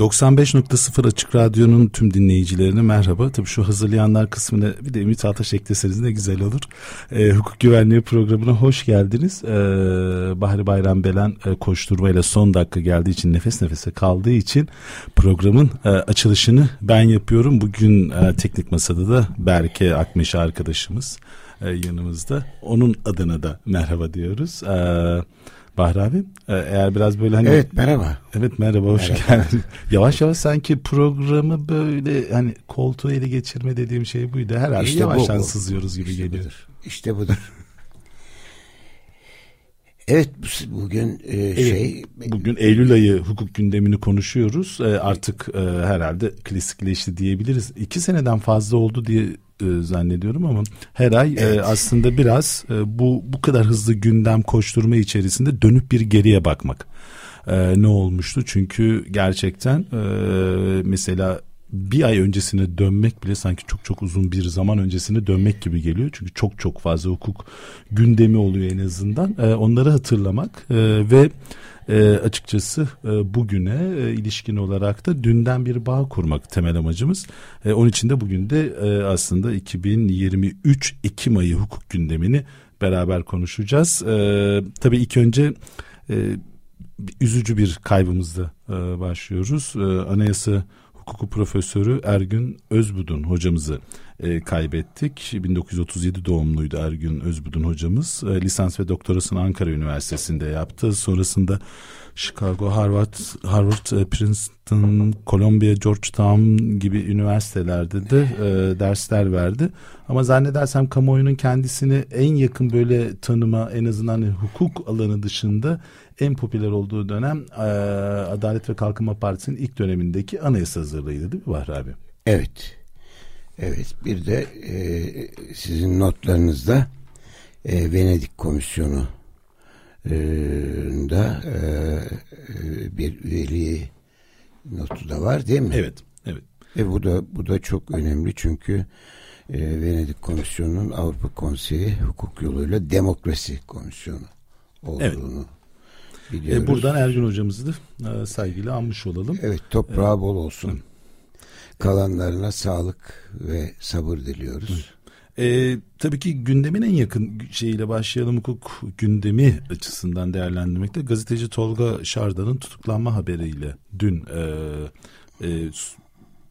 95.0 Açık Radyo'nun tüm dinleyicilerine merhaba. Tabii şu hazırlayanlar kısmına bir de Ümit Ataş ekleseniz ne güzel olur. E, hukuk güvenliği programına hoş geldiniz. E, Bahri Bayram Belen e, koşturmayla son dakika geldiği için nefes nefese kaldığı için programın e, açılışını ben yapıyorum. Bugün e, teknik masada da Berke Akmeşe arkadaşımız e, yanımızda. Onun adına da merhaba diyoruz. Evet. Bahri abi e, eğer biraz böyle hani Evet merhaba. Evet merhaba hoş merhaba. geldin. yavaş yavaş sanki programı böyle hani koltuğu ele geçirme dediğim şey buydu. Herhalde işte yavaştan bu, bu. sızıyoruz gibi işte geliyor. Budur. İşte budur. Evet bugün e, evet, şey bugün Eylül ayı hukuk gündemini konuşuyoruz. E, artık e, herhalde klasikleşti diyebiliriz. İki seneden fazla oldu diye e, zannediyorum ama her ay e, evet. e, aslında biraz e, bu bu kadar hızlı gündem koşturma içerisinde dönüp bir geriye bakmak. E, ne olmuştu? Çünkü gerçekten e, mesela bir ay öncesine dönmek bile sanki çok çok uzun bir zaman öncesine dönmek gibi geliyor. Çünkü çok çok fazla hukuk gündemi oluyor en azından. E, onları hatırlamak e, ve e, açıkçası e, bugüne e, ilişkin olarak da dünden bir bağ kurmak temel amacımız. E, onun için de bugün de e, aslında 2023 Ekim ayı hukuk gündemini beraber konuşacağız. E, tabii ilk önce e, üzücü bir kaybımızla e, başlıyoruz. E, Anayasa hukuku profesörü Ergün Özbudun hocamızı e, kaybettik. 1937 doğumluydu Ergün Özbudun hocamız. E, lisans ve doktorasını Ankara Üniversitesi'nde yaptı. Sonrasında Chicago, Harvard, Harvard, e, Princeton, Columbia, Georgetown gibi üniversitelerde de e, dersler verdi. Ama zannedersem kamuoyunun kendisini en yakın böyle tanıma en azından hukuk alanı dışında en popüler olduğu dönem e, Adalet ve Kalkınma Partisi'nin ilk dönemindeki anayasa hazırlığıydı değil mi Bahri abi? Evet. Evet bir de e, sizin notlarınızda e, Venedik Komisyonu e, da e, e, bir üyeliği notu da var değil mi? Evet. Evet. Ve bu da bu da çok önemli çünkü e, Venedik Komisyonu'nun Avrupa Konseyi hukuk yoluyla demokrasi komisyonu olduğunu evet. biliyoruz. E, buradan Ergün hocamızı da e, saygıyla anmış olalım. Evet toprağı e, bol olsun. Evet. Kalanlarına sağlık ve sabır diliyoruz. Ee, tabii ki gündemin en yakın şeyiyle başlayalım hukuk gündemi açısından değerlendirmekte. Gazeteci Tolga Şardan'ın tutuklanma haberiyle dün e, e,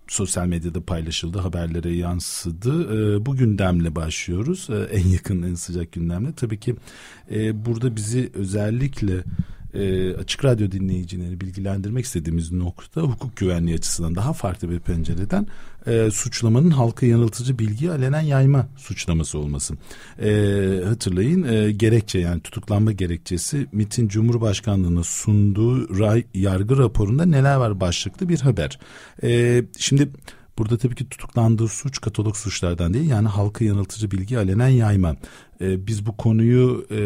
sosyal medyada paylaşıldı, haberlere yansıdı. E, bu gündemle başlıyoruz. E, en yakın, en sıcak gündemle. Tabii ki e, burada bizi özellikle e, açık radyo dinleyicileri bilgilendirmek istediğimiz nokta hukuk güvenliği açısından daha farklı bir pencereden e, suçlamanın halka yanıltıcı bilgi alenen yayma suçlaması olması. E, hatırlayın e, gerekçe yani tutuklanma gerekçesi MIT'in Cumhurbaşkanlığı'na sunduğu ray, yargı raporunda neler var başlıklı bir haber. E, şimdi Burada tabii ki tutuklandığı suç katalog suçlardan değil yani halkı yanıltıcı bilgi alenen yayma. Ee, biz bu konuyu e,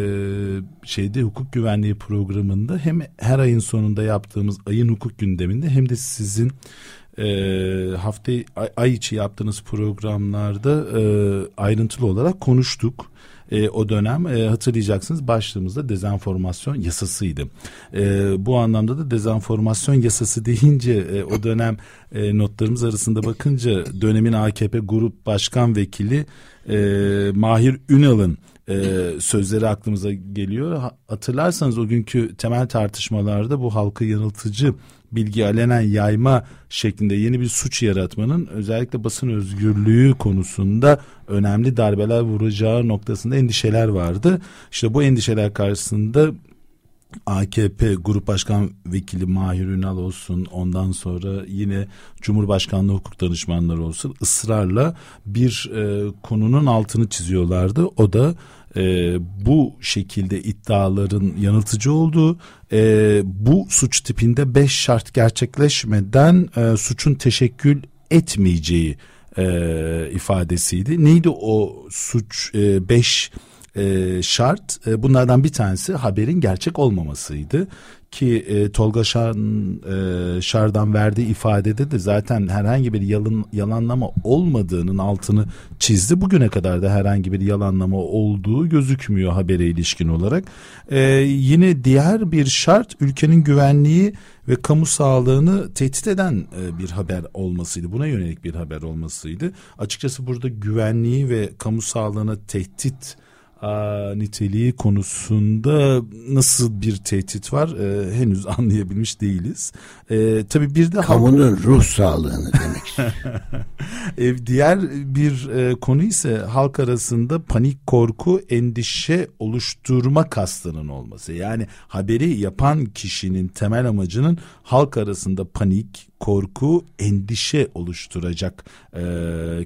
şeyde hukuk güvenliği programında hem her ayın sonunda yaptığımız ayın hukuk gündeminde hem de sizin e, hafta ay, ay içi yaptığınız programlarda e, ayrıntılı olarak konuştuk e, o dönem e, hatırlayacaksınız başlığımızda dezenformasyon yasasıydı. E, bu anlamda da dezenformasyon yasası deyince e, o dönem e, notlarımız arasında bakınca dönemin AKP Grup Başkan Vekili e, Mahir Ünal'ın e, sözleri aklımıza geliyor. Hatırlarsanız o günkü temel tartışmalarda bu halkı yanıltıcı bilgi alenen yayma şeklinde yeni bir suç yaratmanın özellikle basın özgürlüğü konusunda önemli darbeler vuracağı noktasında endişeler vardı. İşte bu endişeler karşısında AKP Grup Başkan Vekili Mahir Ünal olsun ondan sonra yine Cumhurbaşkanlığı hukuk danışmanları olsun ısrarla bir e, konunun altını çiziyorlardı. O da e, bu şekilde iddiaların yanıltıcı olduğu e, bu suç tipinde beş şart gerçekleşmeden e, suçun teşekkül etmeyeceği e, ifadesiydi. Neydi o suç e, beş e, şart e, bunlardan bir tanesi haberin gerçek olmamasıydı ki e, Tolga Şar'ın e, Şar'dan verdiği ifadede de zaten herhangi bir yalan, yalanlama olmadığının altını çizdi. Bugüne kadar da herhangi bir yalanlama olduğu gözükmüyor habere ilişkin olarak. E, yine diğer bir şart ülkenin güvenliği ve kamu sağlığını tehdit eden e, bir haber olmasıydı. Buna yönelik bir haber olmasıydı. Açıkçası burada güvenliği ve kamu sağlığına tehdit niteliği konusunda nasıl bir tehdit var e, henüz anlayabilmiş değiliz. E, tabii bir de kamunun halk... ruh sağlığını demek. e, diğer bir e, konu ise halk arasında panik, korku, endişe oluşturma kastının olması. Yani haberi yapan kişinin temel amacının halk arasında panik, korku, endişe oluşturacak e,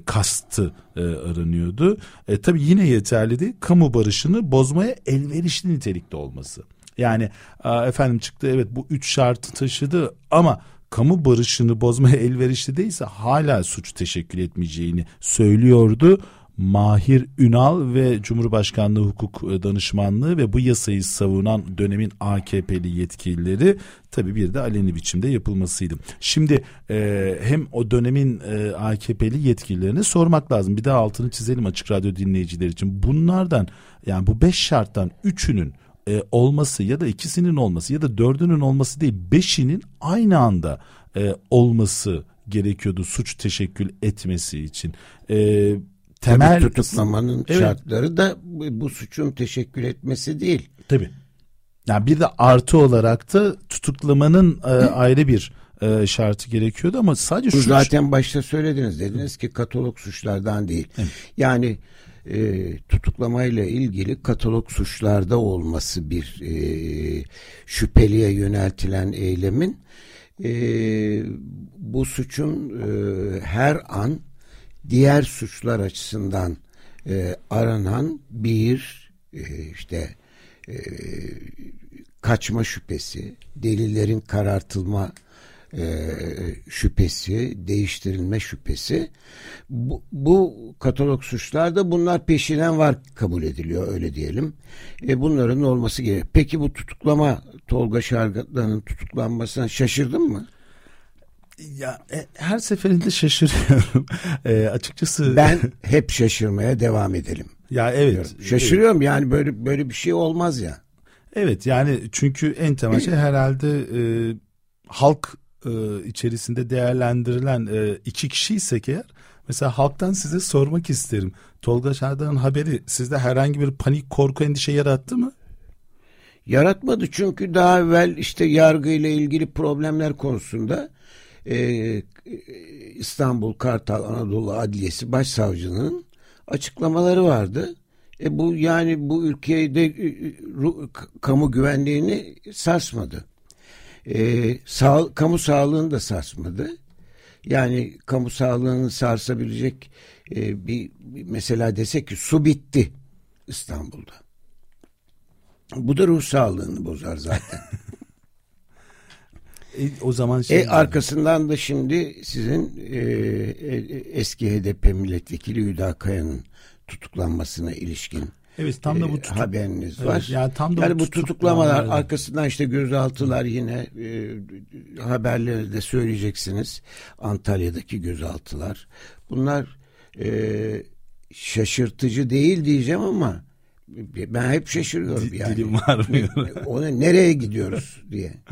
kastı e, aranıyordu. E, tabii yine yeterli değil. Kamu barışını bozmaya elverişli nitelikte olması. Yani e, efendim çıktı evet bu üç şartı taşıdı ama kamu barışını bozmaya elverişli değilse hala suç teşekkül etmeyeceğini söylüyordu. Mahir Ünal ve Cumhurbaşkanlığı Hukuk Danışmanlığı ve bu yasayı savunan dönemin AKP'li yetkilileri tabii bir de aleni biçimde yapılmasıydı. Şimdi e, hem o dönemin e, AKP'li yetkililerine sormak lazım. Bir daha altını çizelim açık radyo dinleyiciler için. Bunlardan yani bu beş şarttan üçünün e, olması ya da ikisinin olması ya da dördünün olması değil beşinin aynı anda e, olması gerekiyordu suç teşekkül etmesi için. E, temel Tabii tutuklamanın evet. şartları da bu suçun teşekkür etmesi değil. Tabii. Yani bir de artı olarak da tutuklamanın e, ayrı bir e, şartı gerekiyordu ama sadece şu zaten başta söylediniz dediniz ki katalog suçlardan değil. Evet. Yani e, tutuklamayla ilgili katalog suçlarda olması bir e, şüpheliye yöneltilen eylemin e, bu suçun e, her an diğer suçlar açısından e, aranan bir e, işte e, kaçma şüphesi, delillerin karartılma e, şüphesi, değiştirilme şüphesi. Bu, bu katalog suçlarda bunlar peşinen var kabul ediliyor öyle diyelim. E, bunların olması gerekiyor. Peki bu tutuklama Tolga Şargatlan'ın tutuklanmasına şaşırdın mı? Ya e, her seferinde şaşırıyorum. E, açıkçası ben hep şaşırmaya devam edelim. Ya evet. Şaşırıyorum evet. yani böyle böyle bir şey olmaz ya. Evet yani çünkü en temel şey herhalde e, halk e, içerisinde değerlendirilen e, iki kişiysek eğer mesela halktan size sormak isterim. Tolga Şardan'ın haberi sizde herhangi bir panik, korku, endişe yarattı mı? Yaratmadı çünkü daha evvel işte yargıyla ilgili problemler konusunda e, İstanbul Kartal Anadolu Adliyesi Başsavcının açıklamaları vardı. E bu yani bu ülkede e, kamu güvenliğini sarsmadı. E, sağ, kamu sağlığını da sarsmadı. Yani kamu sağlığını sarsabilecek e, bir, bir mesela desek ki su bitti İstanbul'da. Bu da ruh sağlığını bozar zaten. E, o zaman şey e, arkasından da şimdi sizin e, e, eski HDP milletvekili Hüda Kaya'nın tutuklanmasına ilişkin Evet tam da bu e, tutuk... haberiniz evet, var. Yani tam da yani bu, bu tutuklamalar arkasından işte gözaltılar yine e, haberleri de söyleyeceksiniz. Antalya'daki gözaltılar. Bunlar e, şaşırtıcı değil diyeceğim ama ben hep şaşırıyorum yani. Dilim var mı? Ona nereye gidiyoruz diye.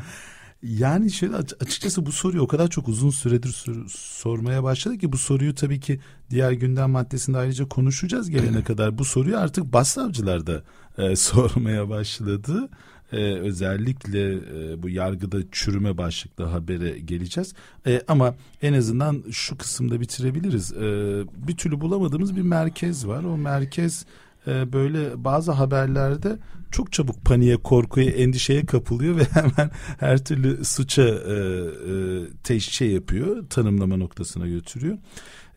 Yani şöyle açıkçası bu soruyu o kadar çok uzun süredir sor- sormaya başladık ki bu soruyu tabii ki diğer gündem maddesinde ayrıca konuşacağız gelene kadar. Bu soruyu artık başsavcılar da e, sormaya başladı. E, özellikle e, bu yargıda çürüme başlıklı habere geleceğiz. E, ama en azından şu kısımda bitirebiliriz. E, bir türlü bulamadığımız bir merkez var. O merkez e, böyle bazı haberlerde çok çabuk paniğe, korkuya, endişeye kapılıyor ve hemen her türlü suça e, e, te, şey yapıyor, tanımlama noktasına götürüyor.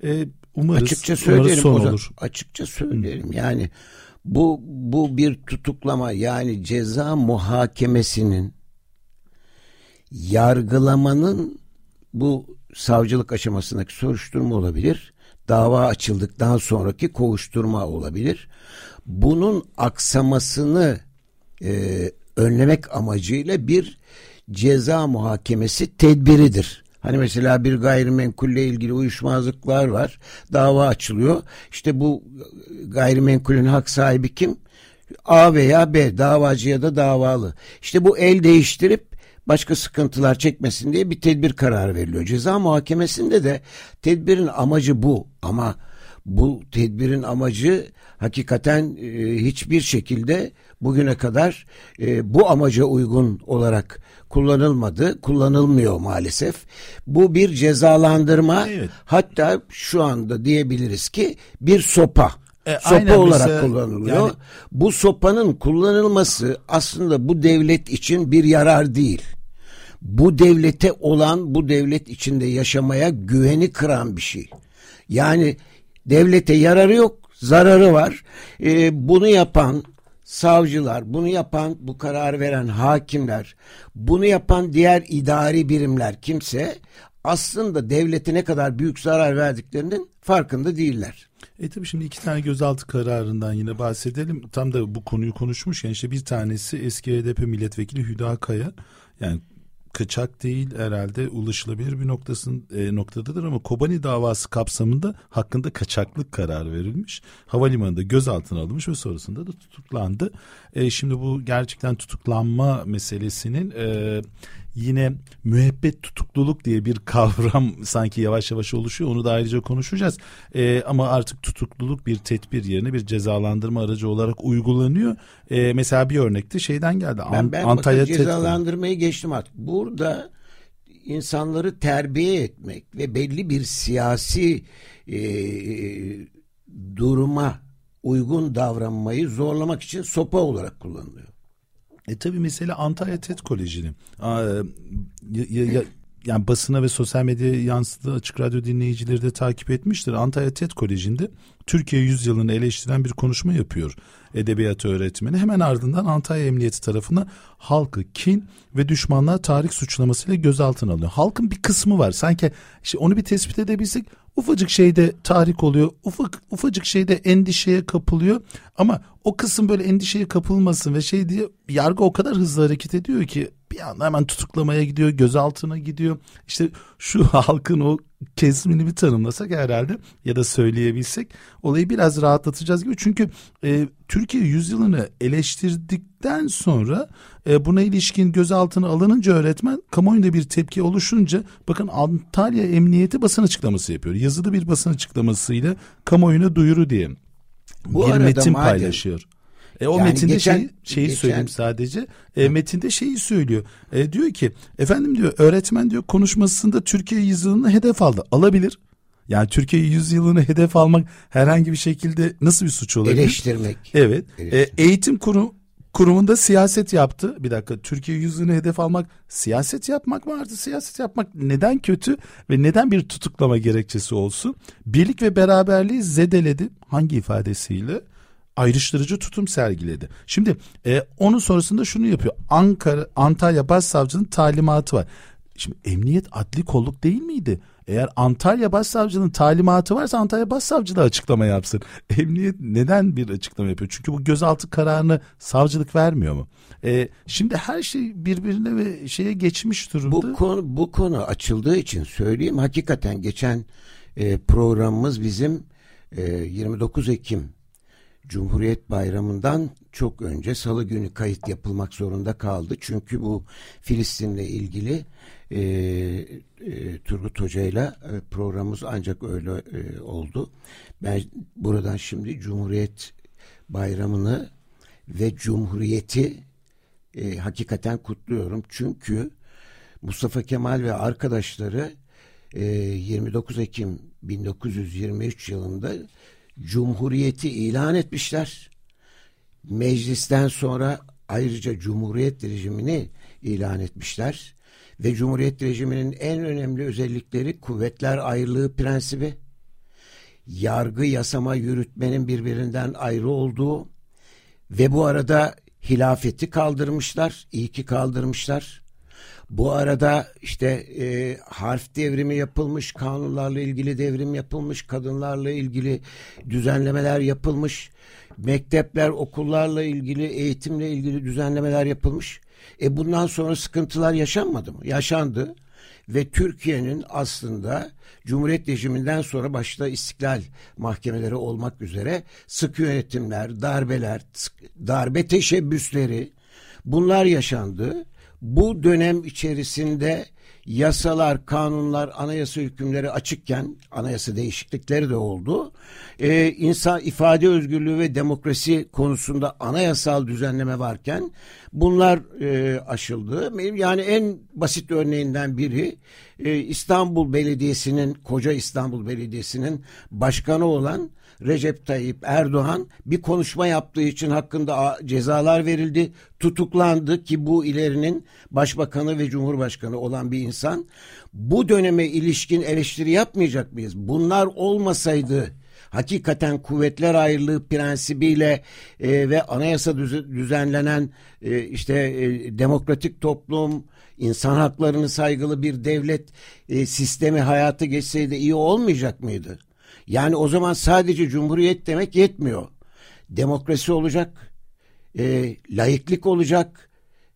E, umarız, açıkça söylerim son olur. Açıkça söylerim. Yani bu bu bir tutuklama yani ceza muhakemesinin yargılamanın bu savcılık aşamasındaki soruşturma olabilir. Dava açıldıktan sonraki kovuşturma olabilir bunun aksamasını e, önlemek amacıyla bir ceza muhakemesi tedbiridir. Hani mesela bir gayrimenkulle ilgili uyuşmazlıklar var. Dava açılıyor. İşte bu gayrimenkulün hak sahibi kim? A veya B davacı ya da davalı. İşte bu el değiştirip başka sıkıntılar çekmesin diye bir tedbir kararı veriliyor. Ceza muhakemesinde de tedbirin amacı bu ama bu tedbirin amacı hakikaten e, hiçbir şekilde bugüne kadar e, bu amaca uygun olarak kullanılmadı, kullanılmıyor maalesef. Bu bir cezalandırma evet. hatta şu anda diyebiliriz ki bir sopa. E, sopa olarak mesela, kullanılıyor. Yani... Bu sopanın kullanılması aslında bu devlet için bir yarar değil. Bu devlete olan, bu devlet içinde yaşamaya güveni kıran bir şey. Yani devlete yararı yok, zararı var. E, bunu yapan savcılar, bunu yapan, bu kararı veren hakimler, bunu yapan diğer idari birimler kimse aslında devlete ne kadar büyük zarar verdiklerinin farkında değiller. E tabi şimdi iki tane gözaltı kararından yine bahsedelim. Tam da bu konuyu konuşmuşken işte bir tanesi eski HDP milletvekili Hüda Kaya. Yani kaçak değil herhalde ulaşılabilir bir noktasın e, noktadadır ama Kobani davası kapsamında hakkında kaçaklık kararı verilmiş. Havalimanında gözaltına alınmış ve sonrasında da tutuklandı. E, şimdi bu gerçekten tutuklanma meselesinin e, yine müebbet tutukluluk diye bir kavram sanki yavaş yavaş oluşuyor. Onu da ayrıca konuşacağız. E, ama artık tutukluluk bir tedbir yerine bir cezalandırma aracı olarak uygulanıyor. E, mesela bir örnekte şeyden geldi. Ben, ben Antalya cezalandırmayı geçtim artık. Burada insanları terbiye etmek ve belli bir siyasi e, duruma uygun davranmayı zorlamak için sopa olarak kullanılıyor. E tabi mesela Antalya TED ya, yani basına ve sosyal medyaya yansıdığı açık radyo dinleyicileri de takip etmiştir. Antalya TED Koleji'nde Türkiye yüzyılını eleştiren bir konuşma yapıyor edebiyat öğretmeni. Hemen ardından Antalya Emniyeti tarafından halkı kin ve düşmanlığa tarih suçlamasıyla gözaltına alıyor. Halkın bir kısmı var. Sanki işte onu bir tespit edebilsek ufacık şeyde tahrik oluyor. Ufak ufacık şeyde endişeye kapılıyor. Ama o kısım böyle endişeye kapılmasın ve şey diye yargı o kadar hızlı hareket ediyor ki bir anda hemen tutuklamaya gidiyor, gözaltına gidiyor. İşte şu halkın o kesimini bir tanımlasak herhalde ya da söyleyebilsek olayı biraz rahatlatacağız gibi. Çünkü e, Türkiye yüzyılını eleştirdikten sonra e, buna ilişkin gözaltına alınınca öğretmen kamuoyunda bir tepki oluşunca bakın Antalya Emniyeti basın açıklaması yapıyor. Yazılı bir basın açıklamasıyla kamuoyuna duyuru diye Bu bir metin madem, paylaşıyor. E, o yani metinde geçen, şey, şeyi geçen, söyleyeyim sadece. E, metinde şeyi söylüyor. E, diyor ki efendim diyor öğretmen diyor konuşmasında Türkiye yüzyılını hedef aldı. Alabilir. Yani Türkiye yüzyılını hedef almak herhangi bir şekilde nasıl bir suç olabilir? Eleştirmek. Evet. E, Eleştirmek. E, eğitim kurum kurumunda siyaset yaptı. Bir dakika Türkiye yüzyılını hedef almak siyaset yapmak mı artı siyaset yapmak neden kötü ve neden bir tutuklama gerekçesi olsun? Birlik ve beraberliği zedeledi. Hangi ifadesiyle? Ayrıştırıcı tutum sergiledi. Şimdi e, onun sonrasında şunu yapıyor. Ankara Antalya Başsavcının talimatı var. Şimdi emniyet adli kolluk değil miydi? Eğer Antalya Başsavcının talimatı varsa Antalya Başsavcı da açıklama yapsın. Emniyet neden bir açıklama yapıyor? Çünkü bu gözaltı kararını savcılık vermiyor mu? Ee, şimdi her şey birbirine ve şeye geçmiş durumda. Bu konu, bu konu açıldığı için söyleyeyim. Hakikaten geçen e, programımız bizim e, 29 Ekim Cumhuriyet Bayramı'ndan çok önce salı günü kayıt yapılmak zorunda kaldı. Çünkü bu Filistin'le ilgili e, e, Turgut Hoca ile programımız ancak öyle e, oldu. Ben buradan şimdi Cumhuriyet Bayramı'nı ve Cumhuriyeti e, hakikaten kutluyorum. Çünkü Mustafa Kemal ve arkadaşları e, 29 Ekim 1923 yılında Cumhuriyeti ilan etmişler. Meclisten sonra ayrıca Cumhuriyet rejimini ilan etmişler. Ve Cumhuriyet rejiminin en önemli özellikleri kuvvetler ayrılığı prensibi, yargı, yasama, yürütmenin birbirinden ayrı olduğu ve bu arada hilafeti kaldırmışlar, iyi ki kaldırmışlar. Bu arada işte e, harf devrimi yapılmış, kanunlarla ilgili devrim yapılmış, kadınlarla ilgili düzenlemeler yapılmış, mektepler, okullarla ilgili, eğitimle ilgili düzenlemeler yapılmış. E bundan sonra sıkıntılar yaşanmadı mı? Yaşandı ve Türkiye'nin aslında Cumhuriyet rejiminden sonra başta istiklal mahkemeleri olmak üzere sık yönetimler, darbeler, darbe teşebbüsleri bunlar yaşandı. Bu dönem içerisinde yasalar, kanunlar, anayasa hükümleri açıkken anayasa değişiklikleri de oldu. Ee, insan ifade özgürlüğü ve demokrasi konusunda anayasal düzenleme varken bunlar e, aşıldı. Yani en basit örneğinden biri e, İstanbul Belediyesi'nin, koca İstanbul Belediyesi'nin başkanı olan Recep Tayyip Erdoğan bir konuşma yaptığı için hakkında cezalar verildi, tutuklandı ki bu ilerinin başbakanı ve cumhurbaşkanı olan bir insan. Bu döneme ilişkin eleştiri yapmayacak mıyız? Bunlar olmasaydı hakikaten kuvvetler ayrılığı prensibiyle e, ve anayasa düzenlenen e, işte e, demokratik toplum, insan haklarını saygılı bir devlet e, sistemi hayata geçseydi iyi olmayacak mıydı? Yani o zaman sadece cumhuriyet demek yetmiyor. Demokrasi olacak, e, laiklik olacak,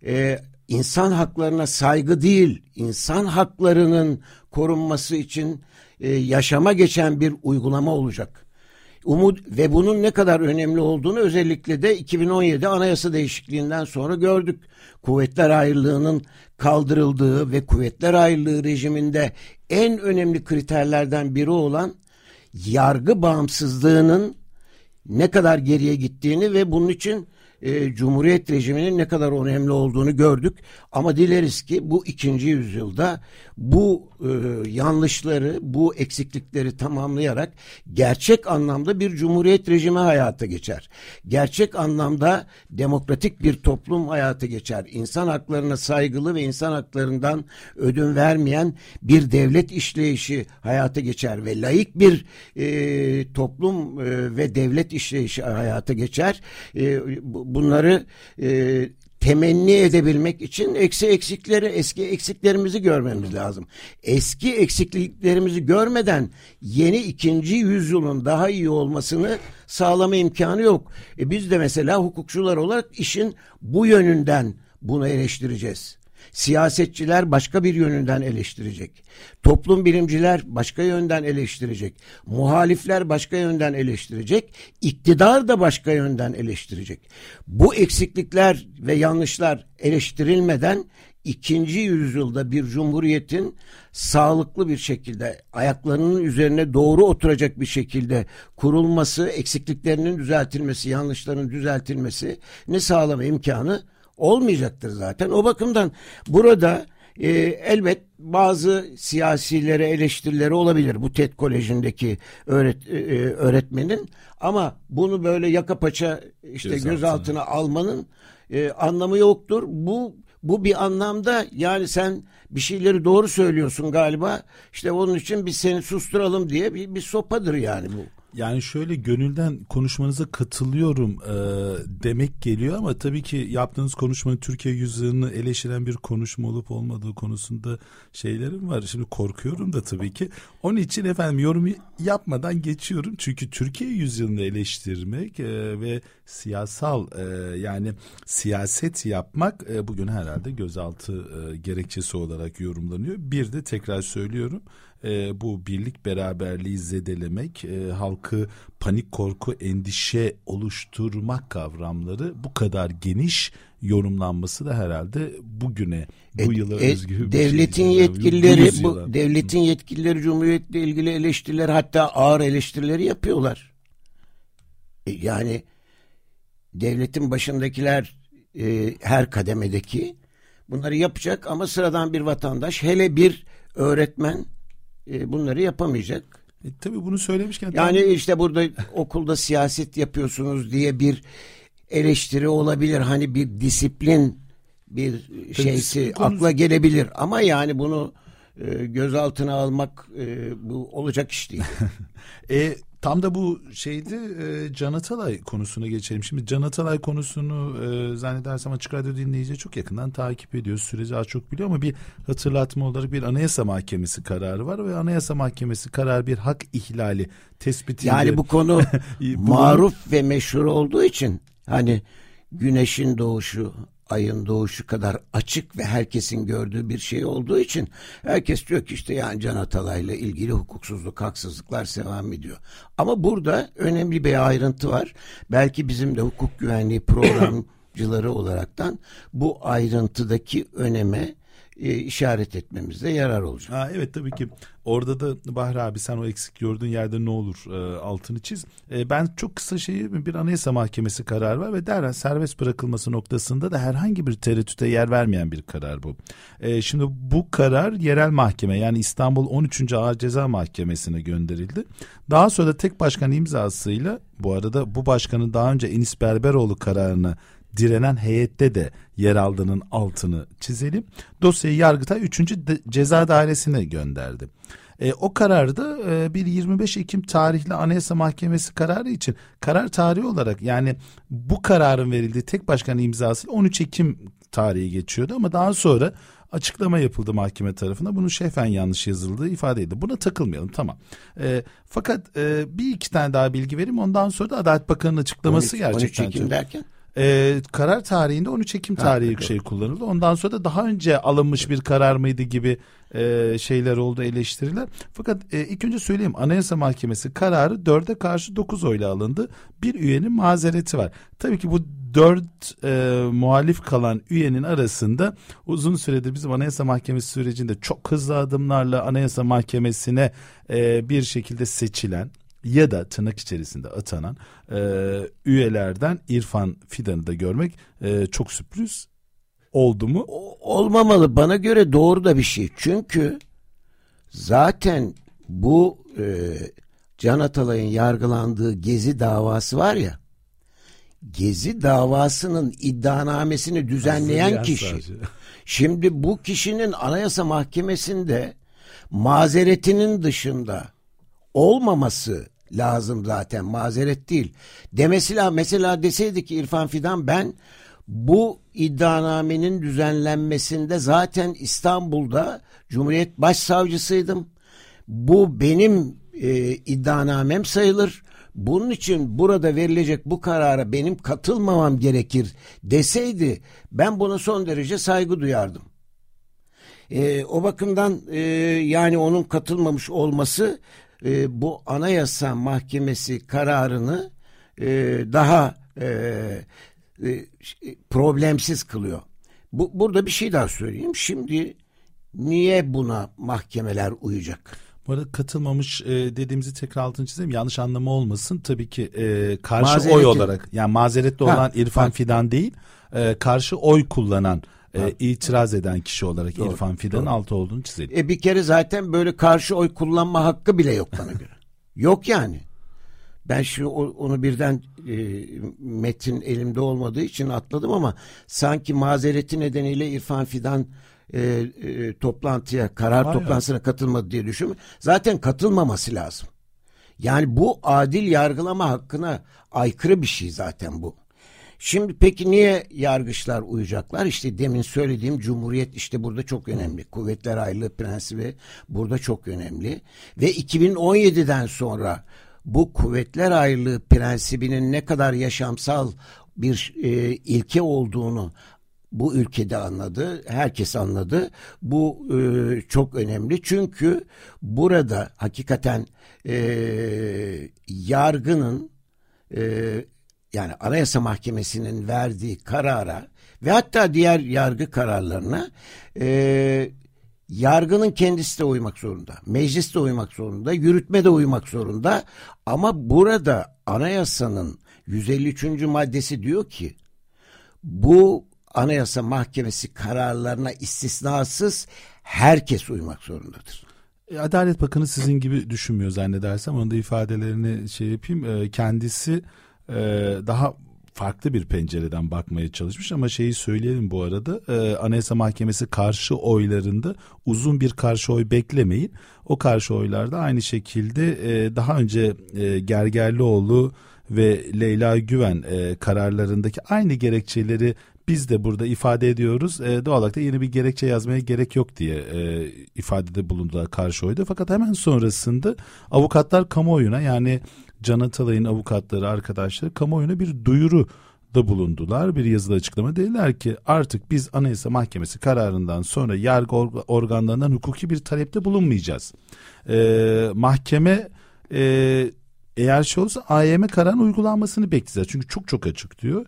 e, insan haklarına saygı değil, insan haklarının korunması için e, yaşama geçen bir uygulama olacak. Umut ve bunun ne kadar önemli olduğunu özellikle de 2017 anayasa değişikliğinden sonra gördük. Kuvvetler ayrılığının kaldırıldığı ve kuvvetler ayrılığı rejiminde en önemli kriterlerden biri olan yargı bağımsızlığının ne kadar geriye gittiğini ve bunun için e, Cumhuriyet rejiminin ne kadar önemli olduğunu gördük. Ama dileriz ki bu ikinci yüzyılda bu e, yanlışları, bu eksiklikleri tamamlayarak gerçek anlamda bir Cumhuriyet rejimi hayata geçer. Gerçek anlamda demokratik bir toplum hayata geçer. İnsan haklarına saygılı ve insan haklarından ödün vermeyen bir devlet işleyişi hayata geçer ve layık bir e, toplum e, ve devlet işleyişi hayata geçer. E, bunları e, temenni edebilmek için eksi eksikleri, eski eksiklerimizi görmemiz lazım. Eski eksikliklerimizi görmeden yeni ikinci yüzyılın daha iyi olmasını sağlama imkanı yok. E biz de mesela hukukçular olarak işin bu yönünden bunu eleştireceğiz. Siyasetçiler başka bir yönünden eleştirecek. Toplum bilimciler başka yönden eleştirecek. Muhalifler başka yönden eleştirecek. İktidar da başka yönden eleştirecek. Bu eksiklikler ve yanlışlar eleştirilmeden ikinci yüzyılda bir cumhuriyetin sağlıklı bir şekilde ayaklarının üzerine doğru oturacak bir şekilde kurulması, eksikliklerinin düzeltilmesi, yanlışların düzeltilmesi ne sağlama imkanı olmayacaktır zaten. O bakımdan burada e, elbet bazı siyasilere eleştirileri olabilir bu TED Koleji'ndeki öğret, e, e, öğretmenin ama bunu böyle yaka paça işte gözaltına, gözaltına almanın e, anlamı yoktur. Bu bu bir anlamda yani sen bir şeyleri doğru söylüyorsun galiba işte onun için biz seni susturalım diye bir, bir sopadır yani bu. Yani şöyle gönülden konuşmanıza katılıyorum e, demek geliyor ama tabii ki yaptığınız konuşmanın Türkiye yüzyılını eleştiren bir konuşma olup olmadığı konusunda şeylerim var. Şimdi korkuyorum da tabii ki. Onun için efendim yorum yapmadan geçiyorum. Çünkü Türkiye yüzyılını eleştirmek e, ve siyasal e, yani siyaset yapmak e, bugün herhalde gözaltı e, gerekçesi olarak yorumlanıyor. Bir de tekrar söylüyorum e, bu birlik beraberliği zedelemek, e, halkı panik korku endişe oluşturmak kavramları bu kadar geniş yorumlanması da herhalde bugüne bu e, yıla e, özgü bir devletin şey. yetkilileri bu, bu devletin yetkilileri cumhuriyetle ilgili eleştiriler hatta ağır eleştirileri yapıyorlar. E, yani devletin başındakiler e, her kademedeki bunları yapacak ama sıradan bir vatandaş hele bir öğretmen e, bunları yapamayacak. E, tabii bunu söylemişken... Yani tam... işte burada okulda siyaset yapıyorsunuz diye bir eleştiri olabilir. Hani bir disiplin bir tabii şeysi disiplin akla konusu... gelebilir. Ama yani bunu e, gözaltına almak e, bu olacak iş değil. e, Tam da bu şeydi e, Can Atalay konusuna geçelim. Şimdi Can Atalay konusunu e, zannedersem Açık Radyo dinleyici çok yakından takip ediyor. Süreci az çok biliyor ama bir hatırlatma olarak bir Anayasa Mahkemesi kararı var ve Anayasa Mahkemesi karar bir hak ihlali tespiti. Yani bu konu maruf ve meşhur olduğu için hani güneşin doğuşu, ayın doğuşu kadar açık ve herkesin gördüğü bir şey olduğu için herkes diyor ki işte yani Can Atalay'la ilgili hukuksuzluk, haksızlıklar devam ediyor. Ama burada önemli bir ayrıntı var. Belki bizim de hukuk güvenliği programcıları olaraktan bu ayrıntıdaki öneme e, işaret etmemizde yarar olacak. Ha, evet tabii ki orada da Bahri abi sen o eksik gördüğün yerde ne olur e, altını çiz. E, ben çok kısa şeyi bir anayasa mahkemesi karar var ve derhal serbest bırakılması noktasında da herhangi bir tereddüte yer vermeyen bir karar bu. E, şimdi bu karar yerel mahkeme yani İstanbul 13. Ağır Ceza Mahkemesi'ne gönderildi. Daha sonra da tek başkan imzasıyla bu arada bu başkanın daha önce Enis Berberoğlu kararını direnen heyette de yer aldığının altını çizelim. Dosyayı Yargıtay 3. De, Ceza Dairesi'ne gönderdi. E, o kararda e, bir 25 Ekim tarihli Anayasa Mahkemesi kararı için karar tarihi olarak yani bu kararın verildiği tek başkan imzası 13 Ekim tarihi geçiyordu ama daha sonra açıklama yapıldı mahkeme tarafına. Bunun şefen yanlış yazıldığı ifade edildi. Buna takılmayalım tamam. E, fakat e, bir iki tane daha bilgi vereyim ondan sonra da Adalet Bakanı'nın açıklaması 13, gerçekten. 13 Ekim derken? Ee, karar tarihinde 13 Ekim tarihi ha, şey kullanıldı. Ondan sonra da daha önce alınmış bir karar mıydı gibi e, şeyler oldu eleştiriler. Fakat e, ilk önce söyleyeyim Anayasa Mahkemesi kararı 4'e karşı 9 oyla alındı. Bir üyenin mazereti var. Tabii ki bu 4 e, muhalif kalan üyenin arasında uzun süredir bizim Anayasa Mahkemesi sürecinde çok hızlı adımlarla Anayasa Mahkemesi'ne e, bir şekilde seçilen ya da tırnak içerisinde atanan e, üyelerden İrfan Fidan'ı da görmek e, çok sürpriz oldu mu? olmamalı. Bana göre doğru da bir şey. Çünkü zaten bu e, Can Atalay'ın yargılandığı Gezi davası var ya Gezi davasının iddianamesini düzenleyen kişi. Şimdi bu kişinin Anayasa Mahkemesi'nde mazeretinin dışında olmaması lazım zaten mazeret değil. Demesi mesela deseydi ki İrfan Fidan ben bu iddianamenin düzenlenmesinde zaten İstanbul'da Cumhuriyet Başsavcısıydım. Bu benim e, iddianamem sayılır. Bunun için burada verilecek bu karara benim katılmamam gerekir deseydi ben buna son derece saygı duyardım. E, o bakımdan e, yani onun katılmamış olması e, bu Anayasa Mahkemesi kararını e, daha e, e, problemsiz kılıyor. Bu, burada bir şey daha söyleyeyim. Şimdi niye buna mahkemeler uyacak? Bu arada katılmamış e, dediğimizi tekrar altını çizeyim. Yanlış anlama olmasın. Tabii ki e, karşı Mazereti. oy olarak yani mazeretli olan ha, İrfan ha. Fidan değil e, karşı oy kullanan e, itiraz eden kişi olarak doğru, İrfan Fidan'ın altı olduğunu çizelim. E bir kere zaten böyle karşı oy kullanma hakkı bile yok bana göre. yok yani. Ben şu onu birden e, metin elimde olmadığı için atladım ama sanki mazereti nedeniyle İrfan Fidan e, e, toplantıya, karar Var toplantısına ya. katılmadı diye düşünme. Zaten katılmaması lazım. Yani bu adil yargılama hakkına aykırı bir şey zaten bu. Şimdi peki niye yargıçlar uyacaklar? İşte demin söylediğim cumhuriyet işte burada çok önemli. Kuvvetler ayrılığı prensibi burada çok önemli. Ve 2017'den sonra bu kuvvetler ayrılığı prensibinin ne kadar yaşamsal bir e, ilke olduğunu bu ülkede anladı, herkes anladı. Bu e, çok önemli çünkü burada hakikaten e, yargının e, yani Anayasa Mahkemesi'nin verdiği karara ve hatta diğer yargı kararlarına e, yargının kendisi de uymak zorunda. Meclis de uymak zorunda. Yürütme de uymak zorunda. Ama burada anayasanın 153. maddesi diyor ki bu Anayasa Mahkemesi kararlarına istisnasız herkes uymak zorundadır. E, Adalet Bakanı sizin gibi düşünmüyor zannedersem. Onun da ifadelerini şey yapayım. E, kendisi e, daha farklı bir pencereden bakmaya çalışmış ama şeyi söyleyelim bu arada e, Anayasa Mahkemesi karşı oylarında uzun bir karşı oy beklemeyin. O karşı oylarda aynı şekilde e, daha önce e, Gergerlioğlu ve Leyla Güven e, kararlarındaki aynı gerekçeleri biz de burada ifade ediyoruz. E, doğal olarak da yeni bir gerekçe yazmaya gerek yok diye e, ifadede bulundular karşı oyda. Fakat hemen sonrasında avukatlar kamuoyuna yani Can Atalay'ın avukatları arkadaşları kamuoyuna bir duyuru da bulundular. Bir yazılı açıklama dediler ki artık biz Anayasa Mahkemesi kararından sonra yargı organlarından hukuki bir talepte bulunmayacağız. Ee, mahkeme e, eğer şey olursa AYM kararının uygulanmasını bekleyeceğiz. Çünkü çok çok açık diyor.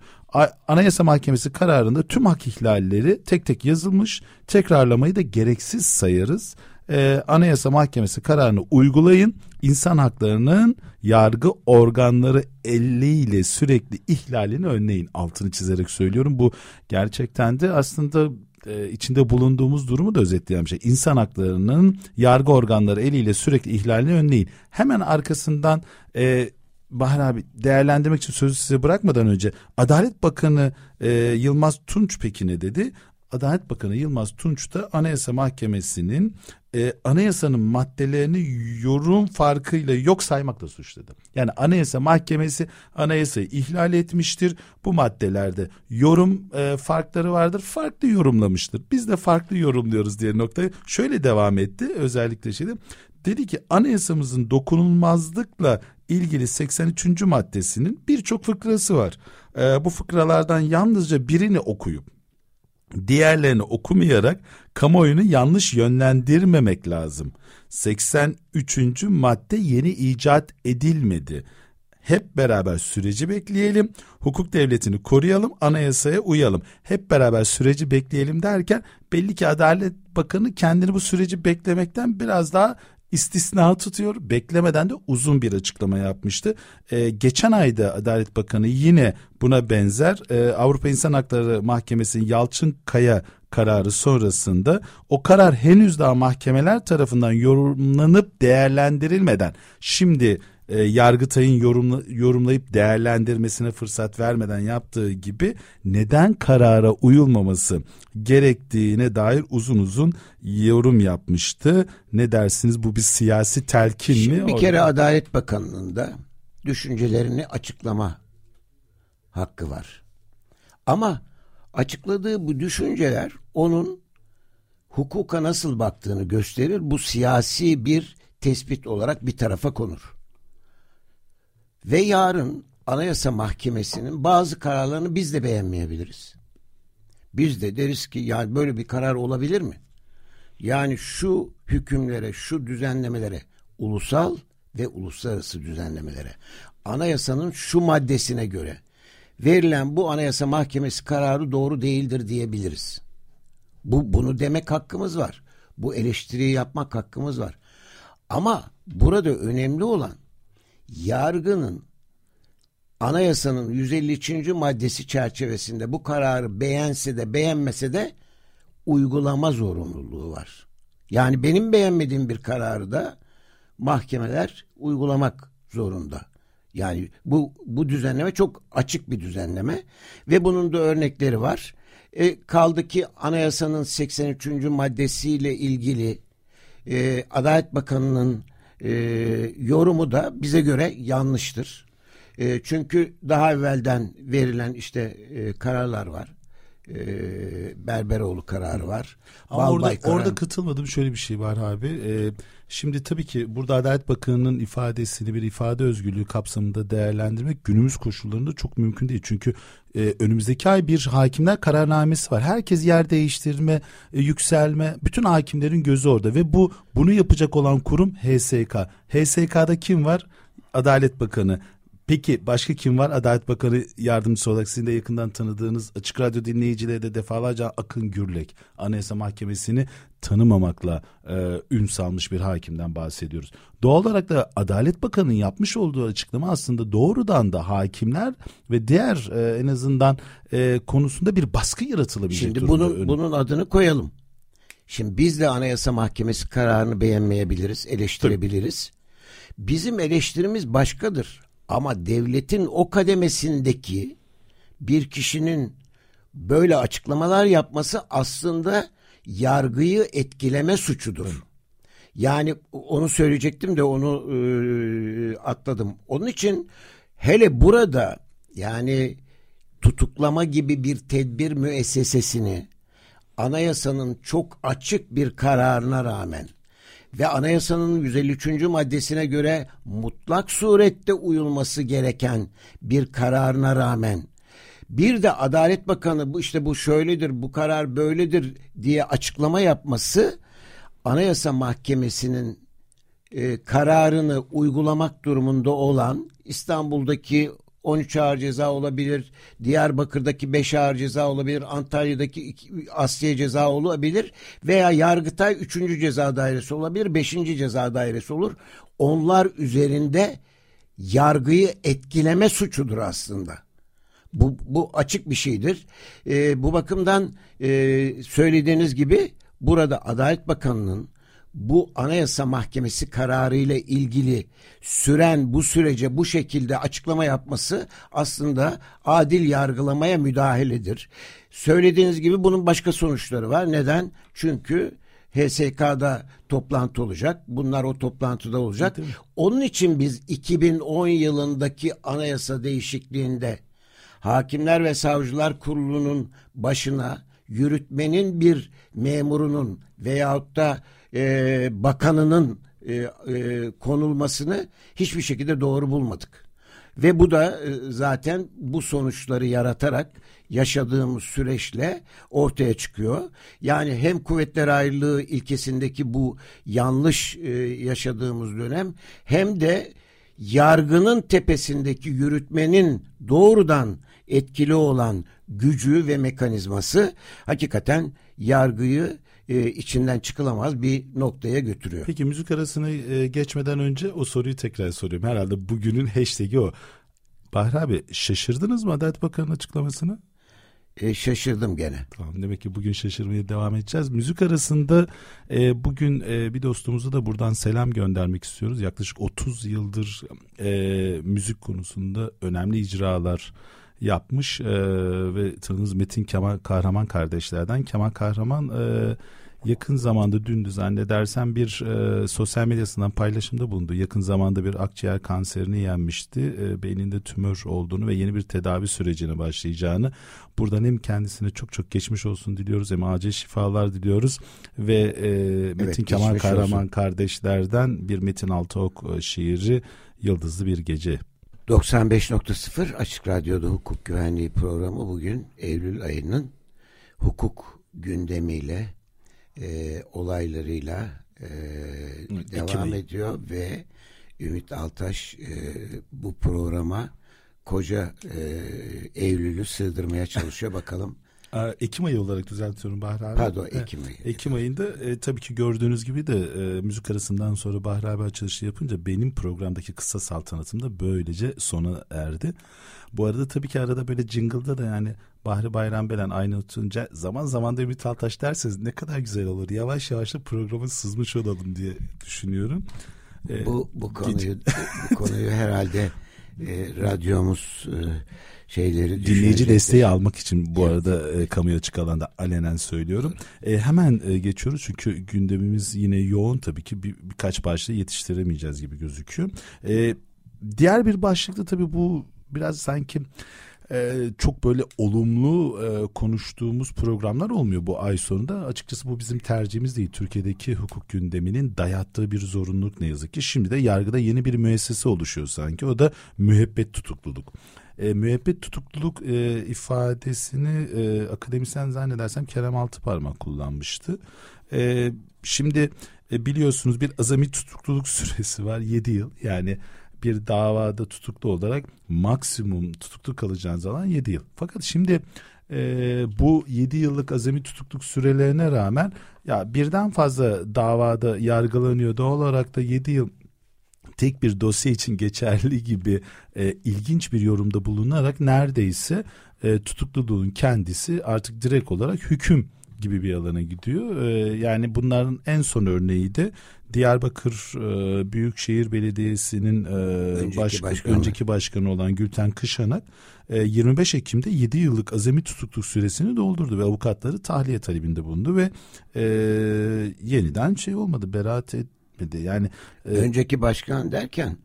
Anayasa Mahkemesi kararında tüm hak ihlalleri tek tek yazılmış. Tekrarlamayı da gereksiz sayarız. Ee, Anayasa Mahkemesi kararını uygulayın. İnsan haklarının yargı organları eliyle sürekli ihlalini önleyin. Altını çizerek söylüyorum. Bu gerçekten de aslında e, içinde bulunduğumuz durumu da özetleyen bir şey. İnsan haklarının yargı organları eliyle sürekli ihlalini önleyin. Hemen arkasından e, Bahar abi değerlendirmek için sözü size bırakmadan önce Adalet Bakanı e, Yılmaz Tunç peki ne dedi? Adalet Bakanı Yılmaz Tunç da Anayasa Mahkemesi'nin e, anayasanın maddelerini yorum farkıyla yok saymakla suçladı. Yani Anayasa Mahkemesi anayasayı ihlal etmiştir. Bu maddelerde yorum e, farkları vardır. Farklı yorumlamıştır. Biz de farklı yorumluyoruz diye noktayı şöyle devam etti. Özellikle şeyde dedi ki anayasamızın dokunulmazlıkla ilgili 83. maddesinin birçok fıkrası var. E, bu fıkralardan yalnızca birini okuyup diğerlerini okumayarak kamuoyunu yanlış yönlendirmemek lazım. 83. madde yeni icat edilmedi. Hep beraber süreci bekleyelim, hukuk devletini koruyalım, anayasaya uyalım. Hep beraber süreci bekleyelim derken belli ki Adalet Bakanı kendini bu süreci beklemekten biraz daha istisna tutuyor. Beklemeden de uzun bir açıklama yapmıştı. Ee, geçen ayda Adalet Bakanı yine buna benzer e, Avrupa İnsan Hakları Mahkemesi'nin Yalçın Kaya kararı sonrasında o karar henüz daha mahkemeler tarafından yorumlanıp değerlendirilmeden şimdi e, Yargıtay'ın yorumla, yorumlayıp değerlendirmesine fırsat vermeden yaptığı gibi neden karara uyulmaması gerektiğine dair uzun uzun yorum yapmıştı. Ne dersiniz bu bir siyasi telkin Şimdi mi? Bir kere Adalet Bakanlığı'nda düşüncelerini açıklama hakkı var. Ama açıkladığı bu düşünceler onun hukuka nasıl baktığını gösterir. Bu siyasi bir tespit olarak bir tarafa konur. Ve yarın Anayasa Mahkemesi'nin bazı kararlarını biz de beğenmeyebiliriz. Biz de deriz ki yani böyle bir karar olabilir mi? Yani şu hükümlere, şu düzenlemelere, ulusal ve uluslararası düzenlemelere, anayasanın şu maddesine göre verilen bu Anayasa Mahkemesi kararı doğru değildir diyebiliriz. Bu bunu demek hakkımız var. Bu eleştiriyi yapmak hakkımız var. Ama burada önemli olan yargının anayasanın 153. maddesi çerçevesinde bu kararı beğense de beğenmese de uygulama zorunluluğu var. Yani benim beğenmediğim bir kararı da mahkemeler uygulamak zorunda. Yani bu bu düzenleme çok açık bir düzenleme ve bunun da örnekleri var. E, kaldı ki anayasanın 83. maddesiyle ilgili e, Adalet Bakanı'nın e, yorumu da bize göre yanlıştır. E, çünkü daha evvelden verilen işte e, kararlar var. E, Berberoğlu kararı var. Ama orada, kararı. orada katılmadığım şöyle bir şey var abi. E, şimdi tabii ki burada Adalet Bakanı'nın ifadesini bir ifade özgürlüğü kapsamında değerlendirmek günümüz koşullarında çok mümkün değil. Çünkü e, önümüzdeki ay bir hakimler kararnamesi var. Herkes yer değiştirme, e, yükselme, bütün hakimlerin gözü orada ve bu bunu yapacak olan kurum HSK. HSK'da kim var? Adalet Bakanı. Peki başka kim var? Adalet Bakanı yardımcısı olarak sizin de yakından tanıdığınız Açık Radyo dinleyicileri de defalarca Akın Gürlek Anayasa Mahkemesi'ni tanımamakla e, ün salmış bir hakimden bahsediyoruz. Doğal olarak da Adalet Bakanı'nın yapmış olduğu açıklama aslında doğrudan da hakimler ve diğer e, en azından e, konusunda bir baskı yaratılabilecek Şimdi bunun, bunun adını koyalım. Şimdi biz de Anayasa Mahkemesi kararını beğenmeyebiliriz, eleştirebiliriz. Bizim eleştirimiz başkadır. Ama devletin o kademesindeki bir kişinin böyle açıklamalar yapması aslında yargıyı etkileme suçudur. Yani onu söyleyecektim de onu e, atladım. Onun için hele burada yani tutuklama gibi bir tedbir müessesesini anayasanın çok açık bir kararına rağmen ve anayasanın 153. maddesine göre mutlak surette uyulması gereken bir kararına rağmen bir de Adalet Bakanı bu işte bu şöyledir, bu karar böyledir diye açıklama yapması Anayasa Mahkemesi'nin e, kararını uygulamak durumunda olan İstanbul'daki 13 ağır ceza olabilir, Diyarbakır'daki 5 ağır ceza olabilir, Antalya'daki Asya ceza olabilir veya Yargıtay 3. ceza dairesi olabilir, 5. ceza dairesi olur. Onlar üzerinde yargıyı etkileme suçudur aslında. Bu, bu açık bir şeydir. E, bu bakımdan e, söylediğiniz gibi burada Adalet Bakanı'nın bu Anayasa Mahkemesi kararı ile ilgili süren bu sürece bu şekilde açıklama yapması aslında adil yargılamaya müdahaledir. Söylediğiniz gibi bunun başka sonuçları var. Neden? Çünkü HSK'da toplantı olacak. Bunlar o toplantıda olacak. Onun için biz 2010 yılındaki anayasa değişikliğinde Hakimler ve Savcılar Kurulu'nun başına yürütmenin bir memurunun veyahut da e, bakanının e, e, konulmasını hiçbir şekilde doğru bulmadık. Ve bu da e, zaten bu sonuçları yaratarak yaşadığımız süreçle ortaya çıkıyor. Yani hem kuvvetler ayrılığı ilkesindeki bu yanlış e, yaşadığımız dönem hem de yargının tepesindeki yürütmenin doğrudan etkili olan gücü ve mekanizması hakikaten yargıyı e, içinden çıkılamaz bir noktaya götürüyor. Peki müzik arasını e, geçmeden önce o soruyu tekrar soruyorum. Herhalde bugünün hashtag'i o. Bahri abi şaşırdınız mı Adalet Bakanı'nın açıklamasını? E, şaşırdım gene. Tamam demek ki bugün şaşırmaya devam edeceğiz. Müzik arasında e, bugün e, bir dostumuza da buradan selam göndermek istiyoruz. Yaklaşık 30 yıldır e, müzik konusunda önemli icralar yapmış e, ve tanıdığınız Metin Kemal Kahraman kardeşlerden. Kemal Kahraman e, yakın zamanda dün zannedersem bir e, sosyal medyasından paylaşımda bulundu. Yakın zamanda bir akciğer kanserini yenmişti. E, beyninde tümör olduğunu ve yeni bir tedavi sürecine başlayacağını. Buradan hem kendisine çok çok geçmiş olsun diliyoruz hem acil şifalar diliyoruz. Ve e, Metin evet, Kemal Kahraman olsun. kardeşlerden bir Metin Altıok e, şiiri Yıldızlı Bir Gece 95.0 Açık Radyo'da hukuk güvenliği programı bugün Eylül ayının hukuk gündemiyle e, olaylarıyla e, devam ediyor ve Ümit Altaş e, bu programa koca e, Eylül'ü sığdırmaya çalışıyor. Bakalım Ekim ayı olarak düzeltiyorum Bahri abi. Pardon Ekim ayı. Ekim ayında e, tabii ki gördüğünüz gibi de e, müzik arasından sonra Bahri abi açılışı yapınca benim programdaki kısa saltanatım da böylece sona erdi. Bu arada tabii ki arada böyle jingle'da da yani Bahri Bayram Belen aynı Tunca zaman zaman da Ümit Altaş derseniz ne kadar güzel olur. Yavaş yavaş da programın sızmış olalım diye düşünüyorum. Ee, bu, bu konuyu bu konuyu herhalde e, radyomuz e, şeyleri dinleyici desteği almak için bu arada e, kamuya açık alanda alenen söylüyorum. E, hemen e, geçiyoruz çünkü gündemimiz yine yoğun tabii ki bir, birkaç başlığı yetiştiremeyeceğiz gibi gözüküyor. E, diğer bir başlıkta tabii bu biraz sanki e, çok böyle olumlu e, konuştuğumuz programlar olmuyor bu ay sonunda. Açıkçası bu bizim tercihimiz değil. Türkiye'deki hukuk gündeminin dayattığı bir zorunluluk ne yazık ki. Şimdi de yargıda yeni bir müessese oluşuyor sanki. O da müebbet tutukluluk. E, müebbet tutukluluk e, ifadesini e, akademisyen zannedersem Kerem Altıparmak kullanmıştı. E, şimdi e, biliyorsunuz bir azami tutukluluk süresi var 7 yıl. Yani bir davada tutuklu olarak maksimum tutuklu kalacağınız alan 7 yıl. Fakat şimdi e, bu 7 yıllık azami tutukluk sürelerine rağmen ya birden fazla davada yargılanıyor doğal olarak da 7 yıl tek bir dosya için geçerli gibi e, ilginç bir yorumda bulunarak neredeyse e, tutukluluğun kendisi artık direkt olarak hüküm gibi bir alana gidiyor. E, yani bunların en son örneği de Diyarbakır e, Büyükşehir Belediyesi'nin e, önceki, başka, başkanı. önceki başkanı olan Gülten Kışanak e, 25 Ekim'de 7 yıllık azami tutukluk süresini doldurdu ve avukatları tahliye talebinde bulundu ve e, yeniden şey olmadı beraat etmedi. Yani e, önceki başkan derken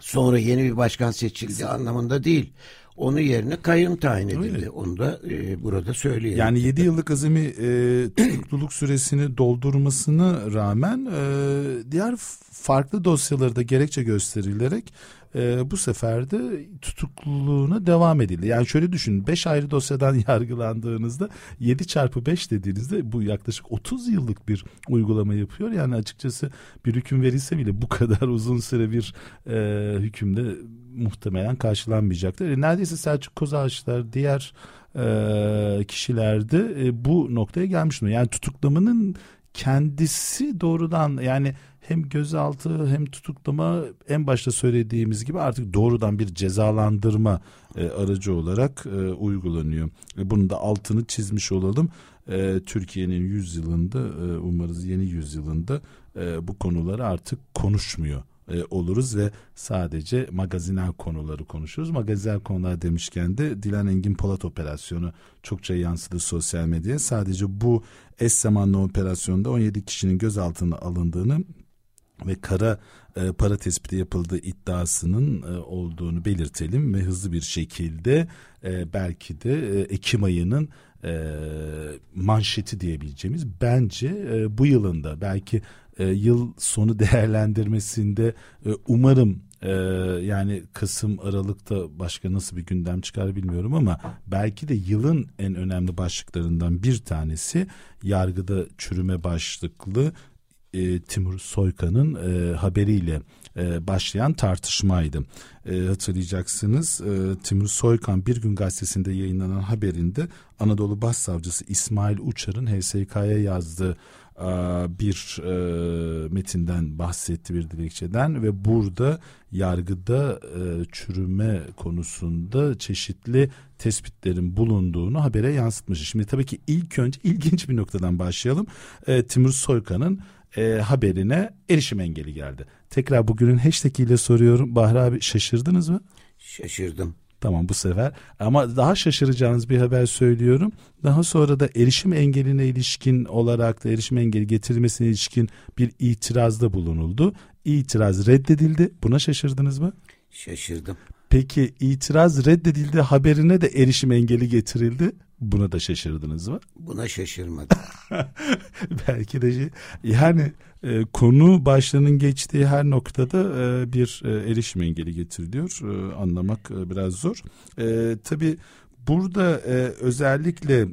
sonra yeni bir başkan seçildi anlamında değil. Onun yerine kayyum tayin edildi. Öyle. Onu da e, burada söyleyelim. Yani 7 yıllık azami e, tutukluluk süresini doldurmasına rağmen e, diğer farklı dosyaları da gerekçe gösterilerek e, bu sefer de tutukluluğuna devam edildi. Yani şöyle düşünün 5 ayrı dosyadan yargılandığınızda 7 çarpı 5 dediğinizde bu yaklaşık 30 yıllık bir uygulama yapıyor. Yani açıkçası bir hüküm verilse bile bu kadar uzun süre bir e, hükümde muhtemelen karşılanmayacaktır. E, neredeyse Selçuk Kozağaçlar diğer e, kişilerde e, bu noktaya gelmiş. Yani tutuklamanın kendisi doğrudan yani hem gözaltı hem tutuklama en başta söylediğimiz gibi artık doğrudan bir cezalandırma e, aracı olarak e, uygulanıyor. E, bunun da altını çizmiş olalım. E, Türkiye'nin yüzyılında e, umarız yeni yüzyılında e, bu konuları artık konuşmuyor e, oluruz ve sadece magazinel konuları konuşuruz. Magazinel konular demişken de Dilan Engin Polat operasyonu çokça yansıdı sosyal medyaya. Sadece bu eş zamanlı operasyonda 17 kişinin gözaltına alındığını ve kara e, para tespiti yapıldığı iddiasının e, olduğunu belirtelim ve hızlı bir şekilde e, belki de e, Ekim ayının e, manşeti diyebileceğimiz bence e, bu yılında belki e, yıl sonu değerlendirmesinde e, umarım e, yani Kasım Aralık'ta başka nasıl bir gündem çıkar bilmiyorum ama belki de yılın en önemli başlıklarından bir tanesi yargıda çürüme başlıklı e, Timur Soykan'ın e, haberiyle e, başlayan tartışmaydı. E, hatırlayacaksınız e, Timur Soykan Bir Gün Gazetesi'nde yayınlanan haberinde Anadolu Başsavcısı İsmail Uçar'ın HSK'ya yazdığı bir e, metinden bahsetti bir dilekçeden ve burada yargıda e, çürüme konusunda çeşitli tespitlerin bulunduğunu habere yansıtmış. Şimdi tabii ki ilk önce ilginç bir noktadan başlayalım. E, Timur Soykan'ın e, haberine erişim engeli geldi. Tekrar bugünün hashtag ile soruyorum. Bahri abi şaşırdınız mı? Şaşırdım. Tamam bu sefer ama daha şaşıracağınız bir haber söylüyorum. Daha sonra da erişim engeline ilişkin olarak da erişim engeli getirilmesine ilişkin bir itirazda bulunuldu. İtiraz reddedildi. Buna şaşırdınız mı? Şaşırdım. Peki itiraz reddedildi haberine de erişim engeli getirildi. Buna da şaşırdınız mı? Buna şaşırmadım. Belki de şey, yani e, konu başlığının geçtiği her noktada e, bir e, erişim engeli getiriliyor. E, anlamak e, biraz zor. E, tabii burada e, özellikle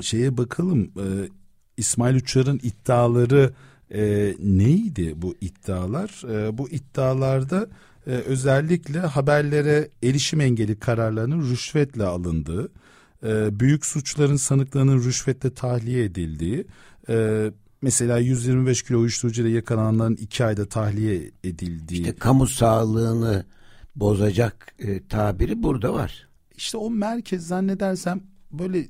şeye bakalım e, İsmail Uçar'ın iddiaları e, neydi bu iddialar? E, bu iddialarda e, özellikle haberlere erişim engeli kararlarının rüşvetle alındığı, e, büyük suçların sanıklarının rüşvetle tahliye edildiği, e, mesela 125 kilo uyuşturucu ile yakalananların iki ayda tahliye edildiği. İşte kamu sağlığını bozacak e, tabiri burada var. İşte o merkez zannedersem böyle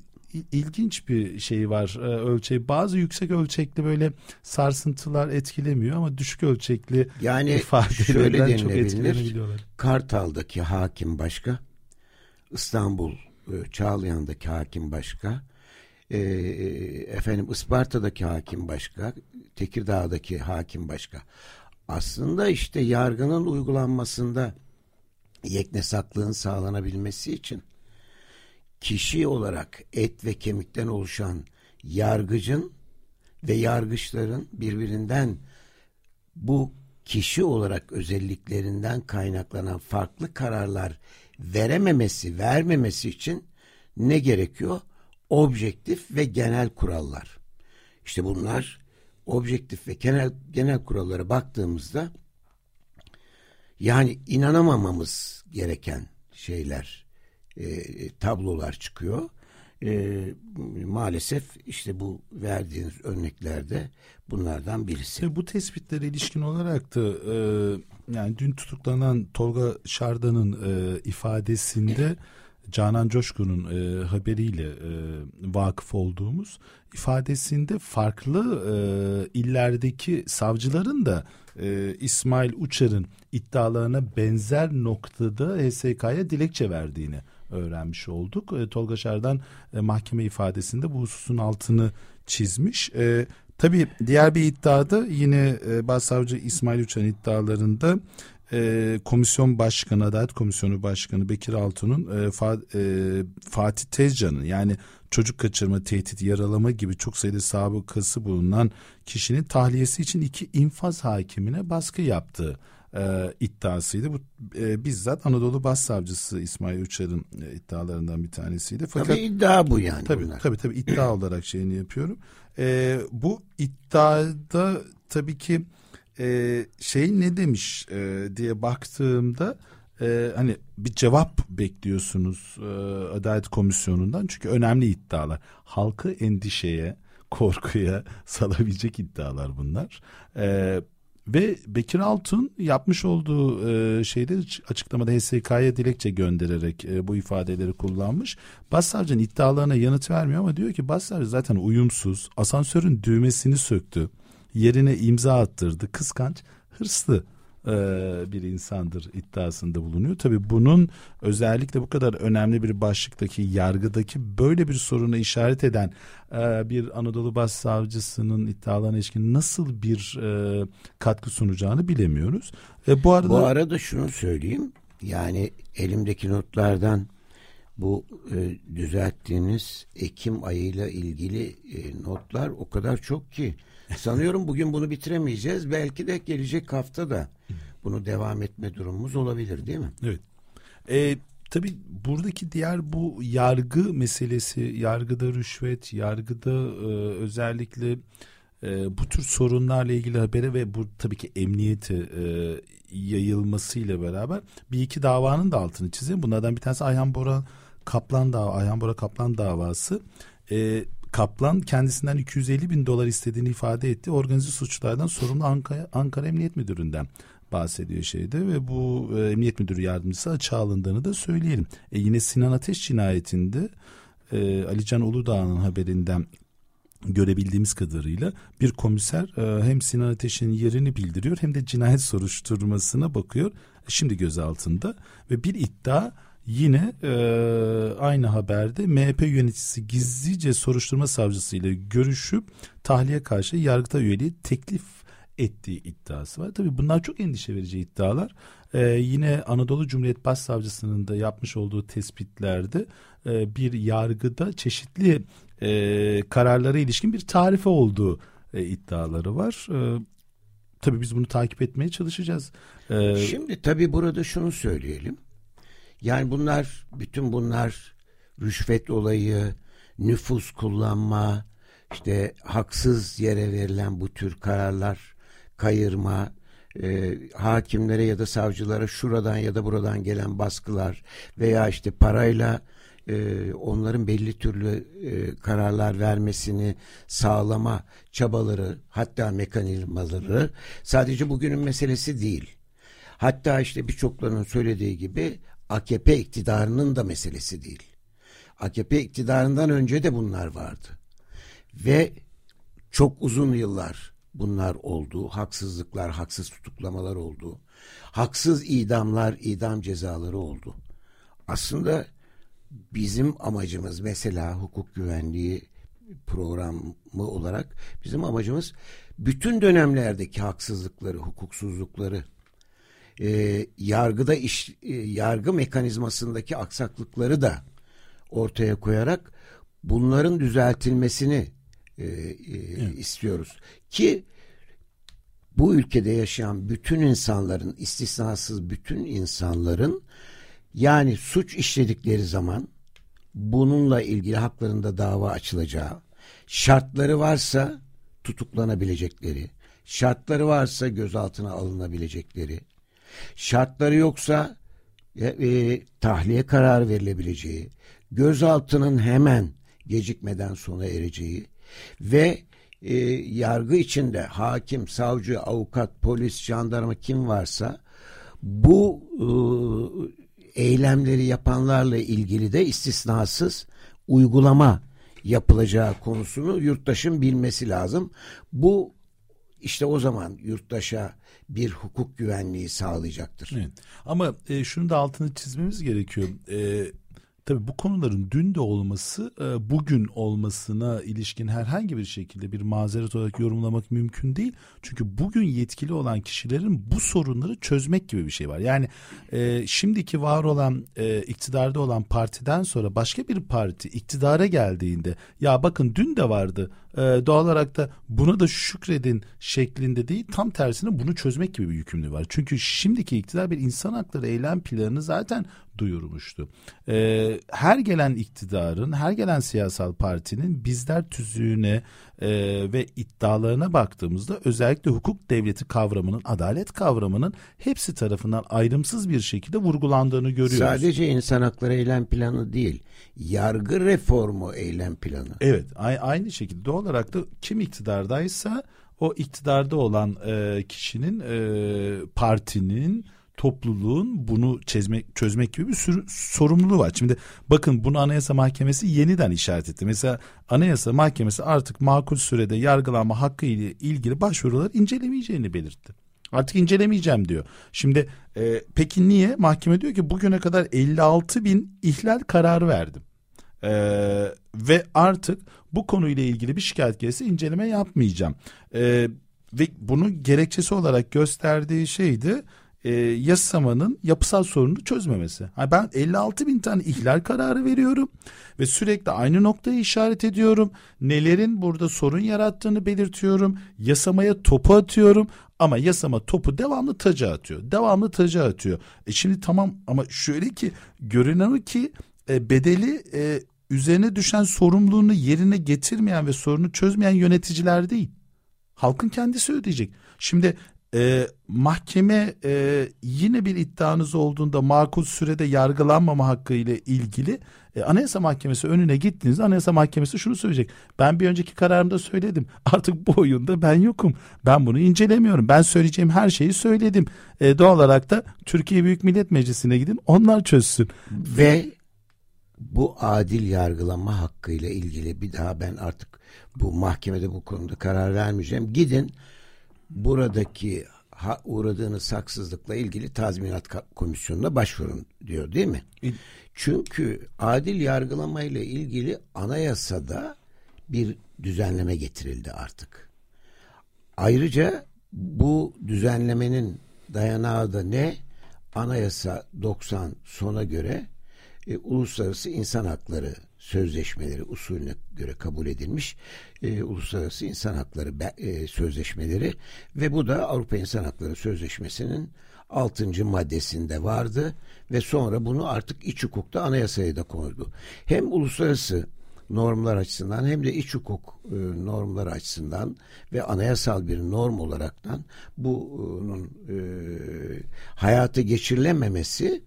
ilginç bir şey var e, ölçeği. Bazı yüksek ölçekli böyle sarsıntılar etkilemiyor ama düşük ölçekli yani şöyle çok etkilenebiliyorlar. Kartal'daki hakim başka, İstanbul e, Çağlayan'daki hakim başka, e, efendim Isparta'daki hakim başka, Tekirdağ'daki hakim başka. Aslında işte yargının uygulanmasında yeknesaklığın sağlanabilmesi için kişi olarak et ve kemikten oluşan yargıcın ve yargıçların birbirinden bu kişi olarak özelliklerinden kaynaklanan farklı kararlar verememesi, vermemesi için ne gerekiyor? Objektif ve genel kurallar. İşte bunlar objektif ve genel genel kurallara baktığımızda yani inanamamamız gereken şeyler, e, tablolar çıkıyor. E, maalesef işte bu verdiğiniz örneklerde bunlardan birisi. E, bu tespitlere ilişkin olarak da e, yani dün tutuklanan Tolga Şardan'ın e, ifadesinde Canan Coşkun'un e, haberiyle e, vakıf olduğumuz ifadesinde farklı e, illerdeki savcıların da e, İsmail Uçar'ın iddialarına benzer noktada HSK'ya dilekçe verdiğini öğrenmiş olduk. E, Tolga Şerdan e, mahkeme ifadesinde bu hususun altını çizmiş. E, tabii diğer bir iddiada yine e, Başsavcı İsmail Uçar'ın iddialarında e, komisyon başkanı, Adalet Komisyonu Başkanı Bekir Altun'un e, e, Fatih Tezcan'ın yani çocuk kaçırma, tehdit, yaralama gibi çok sayıda sabıkası bulunan kişinin tahliyesi için iki infaz hakimine baskı yaptığı e, iddiasıydı. Bu e, bizzat Anadolu Başsavcısı İsmail Uçar'ın e, iddialarından bir tanesiydi. Fakat tabii iddia bu yani. Tabii bunlar. tabii tabii iddia olarak şeyini yapıyorum. E, bu iddiada tabii ki e, şey ne demiş e, diye baktığımda e, hani bir cevap bekliyorsunuz e, Adalet Komisyonu'ndan çünkü önemli iddialar. Halkı endişeye, korkuya salabilecek iddialar bunlar. E, ve Bekir Altun yapmış olduğu e, şeyde açıklamada HSK'ya dilekçe göndererek e, bu ifadeleri kullanmış. Başsavcının iddialarına yanıt vermiyor ama diyor ki başsavcı zaten uyumsuz, asansörün düğmesini söktü yerine imza attırdı. Kıskanç, hırslı e, bir insandır iddiasında bulunuyor. Tabii bunun özellikle bu kadar önemli bir başlıktaki yargıdaki böyle bir soruna işaret eden bir Anadolu Başsavcısının iddialarına ilişkin nasıl bir e, katkı sunacağını bilemiyoruz. bu arada bu arada şunu söyleyeyim. Yani elimdeki notlardan bu e, düzelttiğiniz Ekim ayıyla ilgili e, notlar o kadar çok ki Sanıyorum bugün bunu bitiremeyeceğiz. Belki de gelecek hafta da bunu devam etme durumumuz olabilir değil mi? Evet. Ee, tabii buradaki diğer bu yargı meselesi, yargıda rüşvet, yargıda e, özellikle e, bu tür sorunlarla ilgili habere ve bu tabii ki emniyeti e, yayılmasıyla beraber bir iki davanın da altını çizeyim. Bunlardan bir tanesi Ayhan Bora Kaplan dava, Ayhan Bora Kaplan davası. E, Kaplan kendisinden 250 bin dolar istediğini ifade etti. Organize suçlardan sorumlu Ankara, Ankara Emniyet Müdürü'nden bahsediyor şeyde ve bu e, emniyet müdürü yardımcısı açığa alındığını da söyleyelim. E, yine Sinan Ateş cinayetinde e, Alican Uludağ'ın haberinden görebildiğimiz kadarıyla bir komiser e, hem Sinan Ateş'in yerini bildiriyor hem de cinayet soruşturmasına bakıyor. Şimdi gözaltında ve bir iddia Yine e, aynı haberde MHP yöneticisi gizlice soruşturma savcısıyla görüşüp tahliye karşı yargıta üyeliği teklif ettiği iddiası var. Tabii bunlar çok endişe verici iddialar. Ee, yine Anadolu Cumhuriyet Başsavcısının da yapmış olduğu tespitlerde e, bir yargıda çeşitli e, kararlara ilişkin bir tarife olduğu e, iddiaları var. E, tabii biz bunu takip etmeye çalışacağız. E, Şimdi tabii burada şunu söyleyelim. Yani bunlar, bütün bunlar rüşvet olayı, nüfus kullanma, işte haksız yere verilen bu tür kararlar, kayırma, e, hakimlere ya da savcılara şuradan ya da buradan gelen baskılar veya işte parayla e, onların belli türlü e, kararlar vermesini sağlama çabaları hatta mekanizmaları sadece bugünün meselesi değil. Hatta işte birçoklarının söylediği gibi AKP iktidarının da meselesi değil. AKP iktidarından önce de bunlar vardı. Ve çok uzun yıllar bunlar oldu. Haksızlıklar, haksız tutuklamalar oldu. Haksız idamlar, idam cezaları oldu. Aslında bizim amacımız mesela hukuk güvenliği programı olarak bizim amacımız bütün dönemlerdeki haksızlıkları, hukuksuzlukları e, yargıda iş e, yargı mekanizmasındaki aksaklıkları da ortaya koyarak bunların düzeltilmesini e, e, evet. istiyoruz ki bu ülkede yaşayan bütün insanların istisnasız bütün insanların yani suç işledikleri zaman bununla ilgili haklarında dava açılacağı, şartları varsa tutuklanabilecekleri, şartları varsa gözaltına alınabilecekleri, Şartları yoksa e, e, tahliye kararı verilebileceği, gözaltının hemen gecikmeden sona ereceği ve e, yargı içinde hakim, savcı, avukat, polis, jandarma kim varsa bu e, eylemleri yapanlarla ilgili de istisnasız uygulama yapılacağı konusunu yurttaşın bilmesi lazım. Bu işte o zaman yurttaşa bir hukuk güvenliği sağlayacaktır. Evet. Ama e, şunu da altını çizmemiz gerekiyor. E, Tabii bu konuların dün de olması e, bugün olmasına ilişkin herhangi bir şekilde bir mazeret olarak yorumlamak mümkün değil. Çünkü bugün yetkili olan kişilerin bu sorunları çözmek gibi bir şey var. Yani e, şimdiki var olan e, iktidarda olan partiden sonra başka bir parti iktidara geldiğinde ya bakın dün de vardı doğal olarak da buna da şükredin şeklinde değil tam tersine bunu çözmek gibi bir yükümlülüğü var. Çünkü şimdiki iktidar bir insan hakları eylem planını zaten duyurmuştu. Ee, her gelen iktidarın, her gelen siyasal partinin bizler tüzüğüne e, ve iddialarına baktığımızda özellikle hukuk devleti kavramının, adalet kavramının hepsi tarafından ayrımsız bir şekilde vurgulandığını görüyoruz. Sadece insan hakları eylem planı değil, yargı reformu eylem planı. Evet, aynı şekilde olarak da kim iktidardaysa o iktidarda olan e, kişinin, e, partinin, topluluğun bunu çözmek, çözmek gibi bir sürü sorumluluğu var. Şimdi bakın bunu Anayasa Mahkemesi yeniden işaret etti. Mesela Anayasa Mahkemesi artık makul sürede yargılanma hakkı ile ilgili başvuruları incelemeyeceğini belirtti. Artık incelemeyeceğim diyor. Şimdi e, peki niye? Mahkeme diyor ki bugüne kadar 56 bin ihlal kararı verdim. E, ve artık bu konuyla ilgili bir şikayet gelirse inceleme yapmayacağım. E, ve bunun gerekçesi olarak gösterdiği şeydi e, yasamanın yapısal sorunu çözmemesi. Yani ben 56 bin tane ihlal kararı veriyorum ve sürekli aynı noktayı işaret ediyorum. Nelerin burada sorun yarattığını belirtiyorum. Yasamaya topu atıyorum ama yasama topu devamlı taca atıyor. Devamlı taca atıyor. E şimdi tamam ama şöyle ki görünen o ki e, bedeli e, üzerine düşen sorumluluğunu yerine getirmeyen ve sorunu çözmeyen yöneticiler değil. Halkın kendisi ödeyecek. Şimdi e, mahkeme e, yine bir iddianız olduğunda makul sürede yargılanmama hakkı ile ilgili e, Anayasa Mahkemesi önüne gittiğinizde Anayasa Mahkemesi şunu söyleyecek. Ben bir önceki kararımda söyledim. Artık bu oyunda ben yokum. Ben bunu incelemiyorum. Ben söyleyeceğim her şeyi söyledim. E, doğal olarak da Türkiye Büyük Millet Meclisi'ne gidin. Onlar çözsün. Ve bu adil yargılama hakkı ile ilgili bir daha ben artık bu mahkemede bu konuda karar vermeyeceğim. Gidin buradaki ha, uğradığınız haksızlıkla ilgili tazminat komisyonuna başvurun diyor değil mi? Çünkü adil yargılama ile ilgili anayasada bir düzenleme getirildi artık. Ayrıca bu düzenlemenin dayanağı da ne? Anayasa 90 sona göre e, uluslararası insan hakları sözleşmeleri usulüne göre kabul edilmiş e, uluslararası insan hakları e, sözleşmeleri ve bu da Avrupa İnsan Hakları Sözleşmesi'nin 6. maddesinde vardı ve sonra bunu artık iç hukukta anayasaya da koydu. Hem uluslararası normlar açısından hem de iç hukuk e, normlar açısından ve anayasal bir norm olaraktan bunun e, hayata geçirilememesi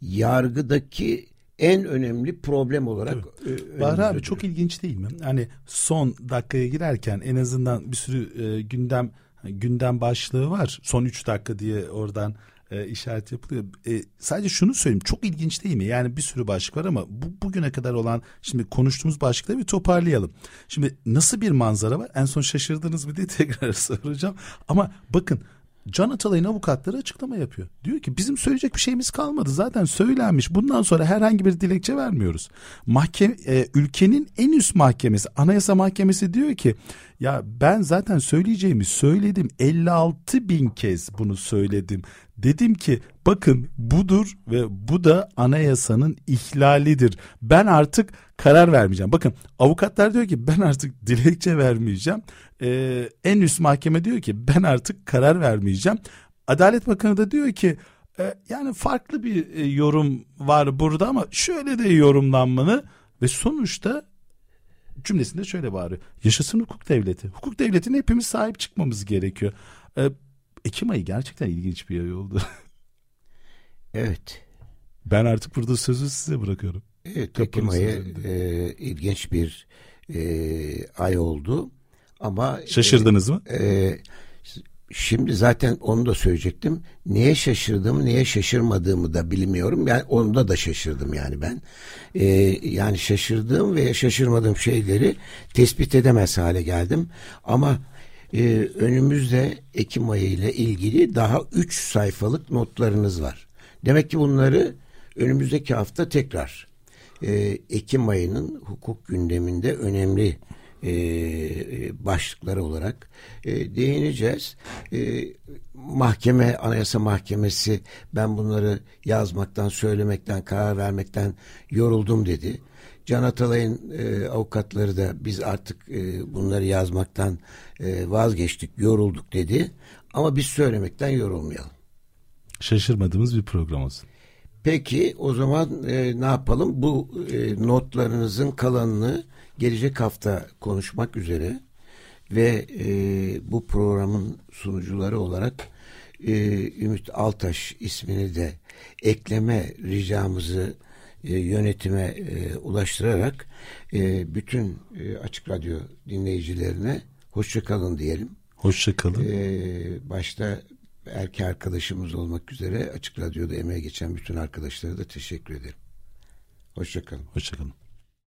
yargıdaki en önemli problem olarak e, Bahri abi çok ilginç değil mi? Hani son dakikaya girerken en azından bir sürü e, gündem gündem başlığı var. Son üç dakika diye oradan e, işaret yapılıyor. E, sadece şunu söyleyeyim çok ilginç değil mi? Yani bir sürü başlık var ama bu bugüne kadar olan şimdi konuştuğumuz başlıkları bir toparlayalım. Şimdi nasıl bir manzara var? En son şaşırdınız mı diye tekrar soracağım. Ama bakın Can Atalay'ın avukatları açıklama yapıyor. Diyor ki bizim söyleyecek bir şeyimiz kalmadı. Zaten söylenmiş. Bundan sonra herhangi bir dilekçe vermiyoruz. Mahkeme, e, ülkenin en üst mahkemesi, Anayasa Mahkemesi diyor ki ya ben zaten söyleyeceğimi söyledim. 56 bin kez bunu söyledim. Dedim ki bakın budur ve bu da anayasanın ihlalidir. Ben artık karar vermeyeceğim. Bakın avukatlar diyor ki ben artık dilekçe vermeyeceğim. Ee, en üst mahkeme diyor ki ben artık karar vermeyeceğim. Adalet Bakanı da diyor ki e, yani farklı bir e, yorum var burada ama şöyle de yorumlanmalı ve sonuçta cümlesinde şöyle bağırıyor. Yaşasın hukuk devleti. Hukuk devletine hepimiz sahip çıkmamız gerekiyor. Ee, Ekim ayı gerçekten ilginç bir ay oldu. evet. Ben artık burada sözü size bırakıyorum. Evet, Ekim ayı e, ilginç bir e, ay oldu. Ama şaşırdınız e, mı? E, Şimdi zaten onu da söyleyecektim. Neye şaşırdım, neye şaşırmadığımı da bilmiyorum. Yani onda da şaşırdım yani ben. Ee, yani şaşırdığım ve şaşırmadığım şeyleri tespit edemez hale geldim. Ama e, önümüzde Ekim ayı ile ilgili daha üç sayfalık notlarınız var. Demek ki bunları önümüzdeki hafta tekrar e, Ekim ayının hukuk gündeminde önemli e, başlıkları olarak e, değineceğiz. E, mahkeme, Anayasa Mahkemesi ben bunları yazmaktan, söylemekten, karar vermekten yoruldum dedi. Can Atalay'ın e, avukatları da biz artık e, bunları yazmaktan e, vazgeçtik, yorulduk dedi. Ama biz söylemekten yorulmayalım. Şaşırmadığımız bir program olsun. Peki o zaman e, ne yapalım? Bu e, notlarınızın kalanını gelecek hafta konuşmak üzere ve e, bu programın sunucuları olarak e, Ümit Altaş ismini de ekleme ricamızı e, yönetime e, ulaştırarak e, bütün e, Açık Radyo dinleyicilerine hoşçakalın diyelim. Hoşçakalın. E, başta erkek arkadaşımız olmak üzere Açık Radyo'da emeğe geçen bütün arkadaşlara da teşekkür ederim. Hoşçakalın. Hoşçakalın.